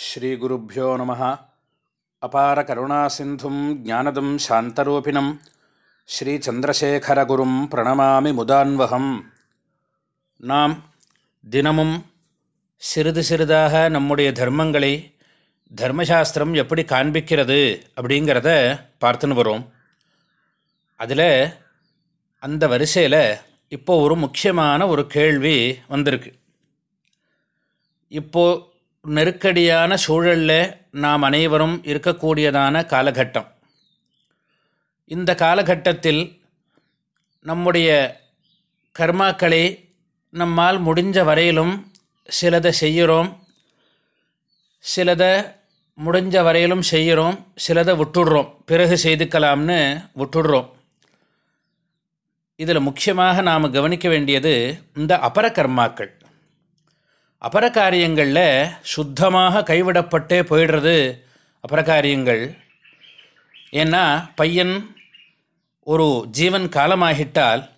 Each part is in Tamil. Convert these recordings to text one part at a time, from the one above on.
ஸ்ரீகுருப்போ நம. அபார கருணாசிந்தும் ஜானதம் சாந்தரூபிணம். ஸ்ரீச்சந்திரசேகரகுரும் பிரணமாமி முதான்வகம். நாம் தினமும் சிறிது சிறிதாக நம்முடைய தர்மங்களை தர்மசாஸ்திரம் எப்படி காண்பிக்கிறது அப்படிங்கிறத பார்த்துன்னு வரும். அதில் அந்த வரிசையில் இப்போ ஒரு முக்கியமான ஒரு கேள்வி வந்திருக்கு. இப்போது நெருக்கடியான சூழலில் நாம் அனைவரும் இருக்கக்கூடியதான காலகட்டம். இந்த காலகட்டத்தில் நம்முடைய கர்மாக்களை நம்மால் முடிஞ்ச வரையிலும் சிலதை செய்கிறோம். சிலதை முடிஞ்ச வரையிலும் செய்கிறோம். சிலதை விட்டுடுறோம். பிறகு செய்துக்கலாம்னு விட்டுடுறோம். இதில் முக்கியமாக நாம் கவனிக்க வேண்டியது இந்த அபர கர்மாக்கள். அபரகாரியங்களில் சுத்தமாக கைவிடப்பட்டே போயிடுறது அபரகாரியங்கள். ஏன்னா பையன் ஒரு ஜீவன் காலமாகிட்டால்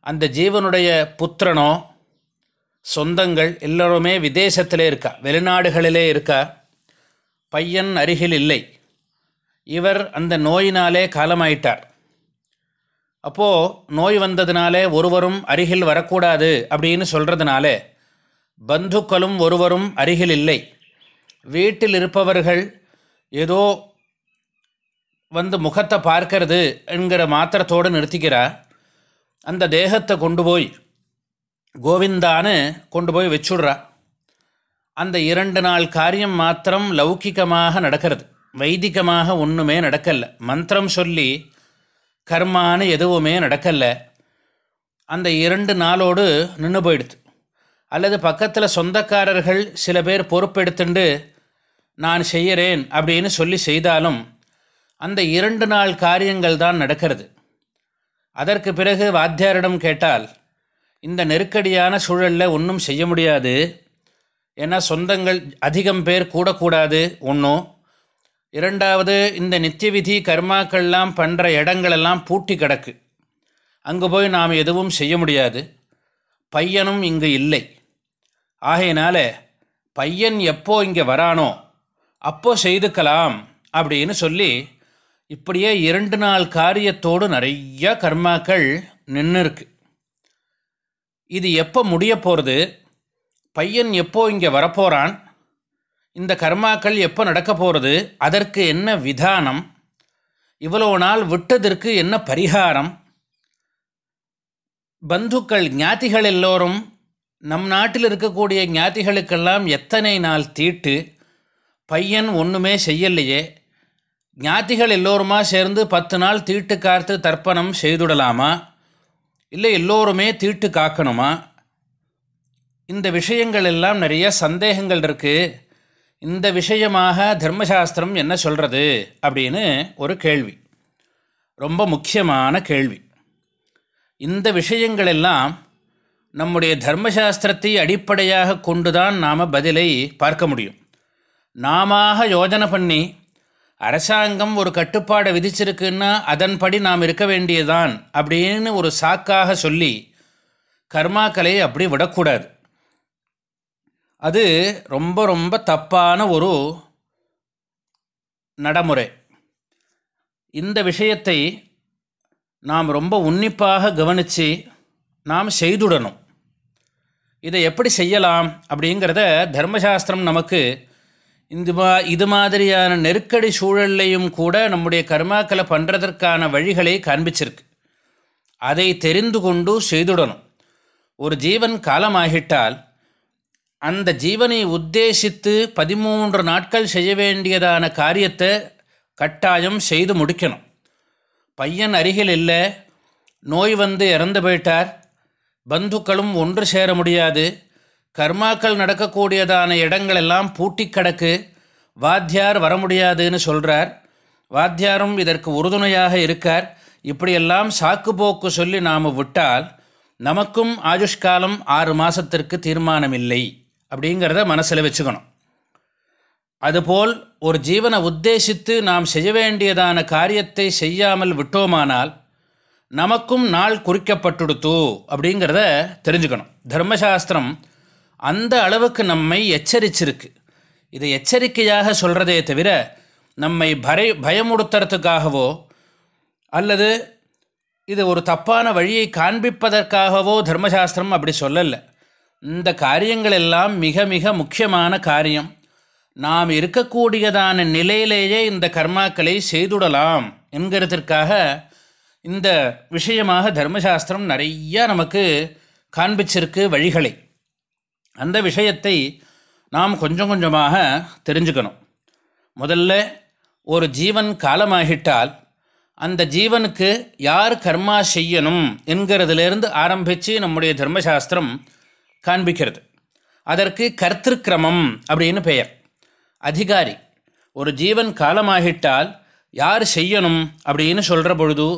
அந்த ஜீவனுடைய புத்திரனோ சொந்தங்கள் எல்லோருமே விதேசத்திலே இருக்கா வெளிநாடுகளிலே இருக்கா? பையன் அருகில் இல்லை. இவர் அந்த நோயினாலே காலமாயிட்டார். அப்போது நோய் வந்ததுனாலே ஒருவரும் அருகில் வரக்கூடாது அப்படின்னு சொல்கிறதுனாலே பந்துக்களும் ஒருவரும் அருகில் இல்லை வீட்டில் இருப்பவர்கள் ஏதோ வந்து முகத்தை பார்க்கறது என்கிற மாத்திரத்தோடு நிறுத்திக்கிறார். அந்த தேகத்தை கொண்டு போய் கோவிந்தான்னு கொண்டு போய் வச்சுடுறா அந்த இரண்டு நாள் காரியம் மாத்திரம் லௌக்கிகமாக நடக்கிறது. வைதிகமாக ஒன்றுமே நடக்கலை மந்திரம் சொல்லி கர்மான்னு எதுவுமே நடக்கலை அந்த இரண்டு நாளோடு நின்று போயிடுது. அல்லது பக்கத்தில் சொந்தக்காரர்கள் சில பேர் பொறுப்பெடுத்துண்டு நான் செய்கிறேன் அப்படின்னு சொல்லி செய்தாலும் அந்த இரண்டு நாள் காரியங்கள் தான் நடக்கிறது. அதற்கு பிறகு வாத்தியாரிடம் கேட்டால் இந்த நெருக்கடியான சூழலில் ஒன்றும் செய்ய முடியாது. ஏன்னா சொந்தங்கள் அதிகம் பேர் கூடக்கூடாது ஒன்றும் இரண்டாவது இந்த நித்திய விதி கர்மாக்கள்லாம் பண்ணுற இடங்களெல்லாம் பூட்டி கிடக்கு. அங்கே போய் நாம் எதுவும் செய்ய முடியாது. பையனும் இங்கு இல்லை. ஆகையினால பையன் எப்போ இங்கே வரானோ அப்போ செய்துக்கலாம் அப்படின்னு சொல்லி இப்படியே இரண்டு நாள் காரியத்தோடு நிறைய கர்மாக்கள் நின்று இருக்கு இது எப்போ முடிய போகிறது பையன் எப்போ இங்கே வரப்போகிறான் இந்த கர்மாக்கள் எப்போ நடக்க போகிறது அதற்கு என்ன விதானம்? இவ்வளோ நாள் விட்டதற்கு என்ன பரிகாரம்? பந்துக்கள் ஞாத்திகள் எல்லோரும் நம் நாட்டில் இருக்கக்கூடிய ஞாத்திகளுக்கெல்லாம் எத்தனை நாள் தீட்டு? பையன் ஒன்றுமே செய்யலையே. ஞாத்திகள் எல்லோருமா சேர்ந்து பத்து நாள் தீட்டு காத்து தர்ப்பணம் செய்துடலாமா? இல்லை எல்லோருமே தீட்டு காக்கணுமா? இந்த விஷயங்கள் எல்லாம் நிறைய சந்தேகங்கள் இருக்குது இந்த விஷயமாக தர்மசாஸ்திரம் என்ன சொல்கிறது அப்படின்னு ஒரு கேள்வி. ரொம்ப முக்கியமான கேள்வி. இந்த விஷயங்களெல்லாம் நம்முடைய தர்மசாஸ்திரத்தை அடிப்படையாக கொண்டுதான் நாம் பதிலை பார்க்க முடியும். நாம யோஜனை பண்ணி அரசாங்கம் ஒரு கட்டுப்பாடை விதிச்சிருக்குன்னா அதன்படி நாம் இருக்க வேண்டியதான் அப்படின்னு ஒரு சாக்காக சொல்லி கர்மாக்களை அப்படி விடக்கூடாது. அது ரொம்ப ரொம்ப தப்பான ஒரு நடைமுறை. இந்த விஷயத்தை நாம் ரொம்ப உன்னிப்பாக கவனித்து நாம் செய்துடணும். இதை எப்படி செய்யலாம் அப்படிங்கிறத தர்மசாஸ்திரம் நமக்கு இந்த மா இது மாதிரியான நெருக்கடி சூழல்லையும் கூட நம்முடைய கர்மாக்களை பண்ணுறதற்கான வழிகளை காண்பிச்சிருக்கு. அதை தெரிந்து கொண்டு செய்துடணும். ஒரு ஜீவன் காலமாகிட்டால் அந்த ஜீவனை உத்தேசித்து பதிமூன்று நாட்கள் செய்ய வேண்டியதான காரியத்தை கட்டாயம் செய்து முடிக்கணும். பையன் அருகில் இல்லை நோய் வந்து இறந்து போயிட்டார். பந்துக்களும் ஒன்று சேர முடியாது. கர்மாக்கள் நடக்கக்கூடியதான இடங்களெல்லாம் பூட்டி கிடக்கு. வாத்தியார் வர முடியாதுன்னு சொல்கிறார் வாத்தியாரும் இதற்கு உறுதுணையாக இருக்கார். இப்படியெல்லாம் சாக்கு போக்கு சொல்லி நாம் விட்டால் நமக்கும் ஆயுஷ்காலம் ஆறு மாதத்திற்கு தீர்மானம் இல்லை அப்படிங்கிறத மனசில் வச்சுக்கணும். அதுபோல் ஒரு ஜீவனை உத்தேசித்து நாம் செய்ய வேண்டியதான காரியத்தை செய்யாமல் விட்டோமானால் நமக்கும் நாள் குறிக்கப்பட்டுடுத்து அப்படிங்கிறத தெரிஞ்சுக்கணும். தர்மசாஸ்திரம் அந்த அளவுக்கு நம்மை எச்சரிச்சிருக்கு. இதை எச்சரிக்கையாக சொல்கிறதே தவிர நம்மை பரை பயமுடுத்துறதுக்காகவோ அல்லது இது ஒரு தப்பான வழியை காண்பிப்பதற்காகவோ தர்மசாஸ்திரம் அப்படி சொல்லலை. இந்த காரியங்கள் எல்லாம் மிக மிக முக்கியமான காரியம். நாம் இருக்கக்கூடியதான நிலையிலேயே இந்த கர்மாக்களை செய்துடலாம் என்கிறதற்காக இந்த விஷயமாக தர்மசாஸ்திரம் நிறையா நமக்கு காண்பிச்சிருக்கு வழிகளை. அந்த விஷயத்தை நாம் கொஞ்சம் கொஞ்சமாக தெரிஞ்சுக்கணும். முதல்ல ஒரு ஜீவன் காலமாகிட்டால் அந்த ஜீவனுக்கு யார் கர்மா செய்யணும் என்கிறதுலேருந்து ஆரம்பித்து நம்முடைய தர்மசாஸ்திரம் காண்பிக்கிறது. அதற்கு கர்த்திருக்கிரமம் அப்படின்னு பெயர். அதிகாரி ஒரு ஜீவன் காலமாகிட்டால் யார் செய்யணும் அப்படின்னு சொல்கிற பொழுது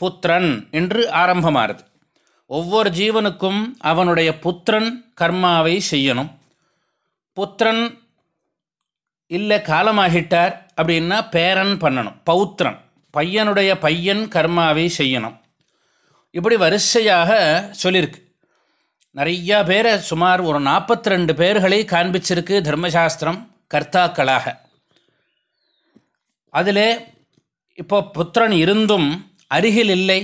புத்திரன் என்று ஆரம்பமாகிறது. ஒவ்வொரு ஜீவனுக்கும் அவனுடைய புத்திரன் கர்மாவை செய்யணும். புத்திரன் இல்லை காலமாகிட்டார் அப்படின்னா பேரன் பண்ணணும். பௌத்திரன் பையனுடைய பையன் கர்மாவை செய்யணும். இப்படி வரிசையாக சொல்லியிருக்கு நிறையா பேரை சுமார் ஒரு நாற்பத்தி ரெண்டு பேர்களை காண்பிச்சிருக்கு தர்மசாஸ்திரம் கர்த்தாக்களாக. அதில் இப்போ புத்திரன் இருந்தும் அருகில் இல்லை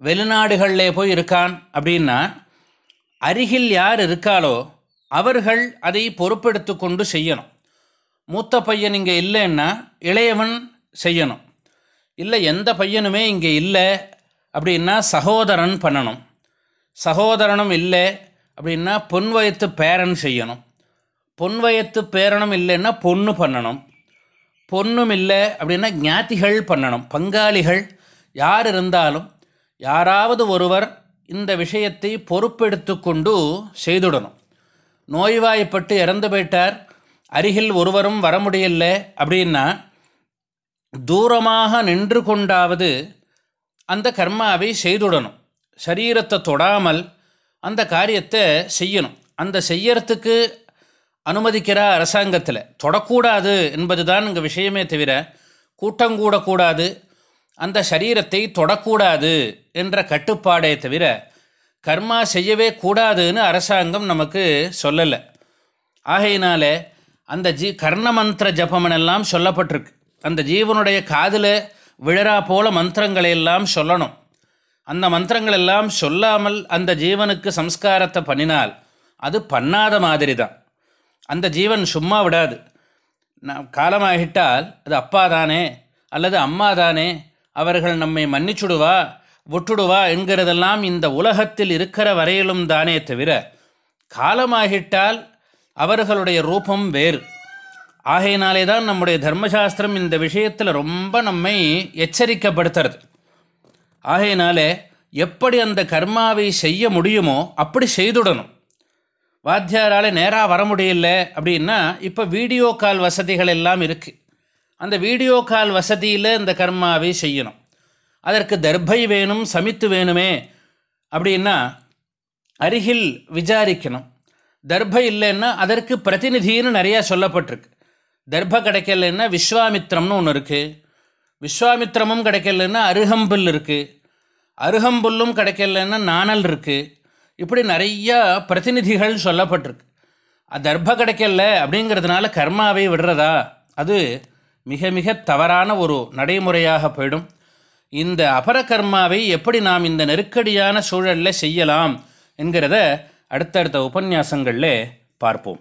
வெளிநாடுகளில் போய் இருக்கான் அப்படின்னா அருகில் யார் இருக்காளோ அவர்கள் அதை பொறுப்பெடுத்து கொண்டு செய்யணும். மூத்த பையன் இங்கே இல்லைன்னா இளையவன் செய்யணும். இல்லை எந்த பையனுமே இங்கே இல்லை அப்படின்னா சகோதரன் பண்ணணும். சகோதரனும் இல்லை அப்படின்னா பொன் வயத்து பேரன் செய்யணும். பொன் வயத்து பேரனும் இல்லைன்னா பொண்ணு பண்ணணும். பொண்ணும் இல்லை அப்படின்னா ஞாத்திகள் பண்ணணும். பங்காளிகள் யார் இருந்தாலும் யாராவது ஒருவர் இந்த விஷயத்தை பொறுப்பெடுத்து கொண்டு செய்துடணும். நோய்வாய்ப்பட்டு இறந்து போயிட்டார் அருகில் ஒருவரும் வர முடியல அப்படின்னா தூரமாக நின்று கொண்டாவது அந்த கர்மாவை செய்துடணும். சரீரத்தை தொடாமல் அந்த காரியத்தை செய்யணும். அந்த செய்யறதுக்கு அனுமதிக்கிற அரசாங்கத்தில் தொடக்கூடாது என்பது தான் இங்கே விஷயமே தவிர கூட்டம் கூடக்கூடாது அந்த சரீரத்தை தொடக்கூடாது என்ற கட்டுப்பாடே தவிர கர்மா செய்யவே கூடாதுன்னு அரசாங்கம் நமக்கு சொல்லலை. ஆகையினால அந்த ஜீ கர்ணமந்திர ஜபமெனெல்லாம் சொல்லப்பட்டிருக்கு. அந்த ஜீவனுடைய காதில் விழறா போல மந்திரங்களை எல்லாம் சொல்லணும். அந்த மந்திரங்கள் எல்லாம் சொல்லாமல் அந்த ஜீவனுக்கு சம்ஸ்காரத்தை பண்ணினால் அது பண்ணாத மாதிரி தான் அந்த ஜீவன் சும்மா விடாது. நான் காலமாகிட்டால் அது அப்பா தானே அல்லது அம்மா தானே அவர்கள் நம்மை மன்னிச்சுடுவா விட்டுடுவா என்கிறதெல்லாம் இந்த உலகத்தில் இருக்கிற வரையிலும் தானே தவிர காலமாகிட்டால் அவர்களுடைய ரூபம் வேறு. ஆகையினாலே தான் நம்முடைய தர்மசாஸ்திரம் இந்த விஷயத்தில் ரொம்ப நம்மை எச்சரிக்கப்படுத்துறது. ஆகையினாலே எப்படி அந்த கர்மாவை செய்ய முடியுமோ அப்படி செய்துடணும். வாத்தியாரால் நேராக வர முடியல அப்படின்னா இப்போ வீடியோ கால் வசதிகள் எல்லாம் இருக்குது அந்த வீடியோ கால் வசதியில் இந்த கர்மாவை செய்யணும். அதற்கு தர்பை வேணும் சமித்து வேணுமே அப்படின்னா அருகில் விசாரிக்கணும். தர்பை இல்லைன்னா அதற்கு பிரதிநிதின்னு நிறையா சொல்லப்பட்டிருக்கு. தர்ப கிடைக்கலன்னா விஸ்வாமித்திரம்னு ஒன்று இருக்குது விஸ்வாமித்திரமும் கிடைக்கலன்னா அருகம்புல் இருக்குது அருகம்புல்லும் கிடைக்கலன்னா நாணல் இருக்குது இப்படி நிறையா பிரதிநிதிகள் சொல்லப்பட்டிருக்கு. தர்ப கிடைக்கல அப்படிங்கிறதுனால கர்மாவை விடுறதா? அது மிக மிக தவறான ஒரு நடைமுறையாக போயிடும். இந்த அபரகர்மாவை எப்படி நாம் இந்த நெருக்கடியான சூழலில் செய்யலாம் என்கிறத அடுத்தடுத்த உபன்யாசங்களில் பார்ப்போம்.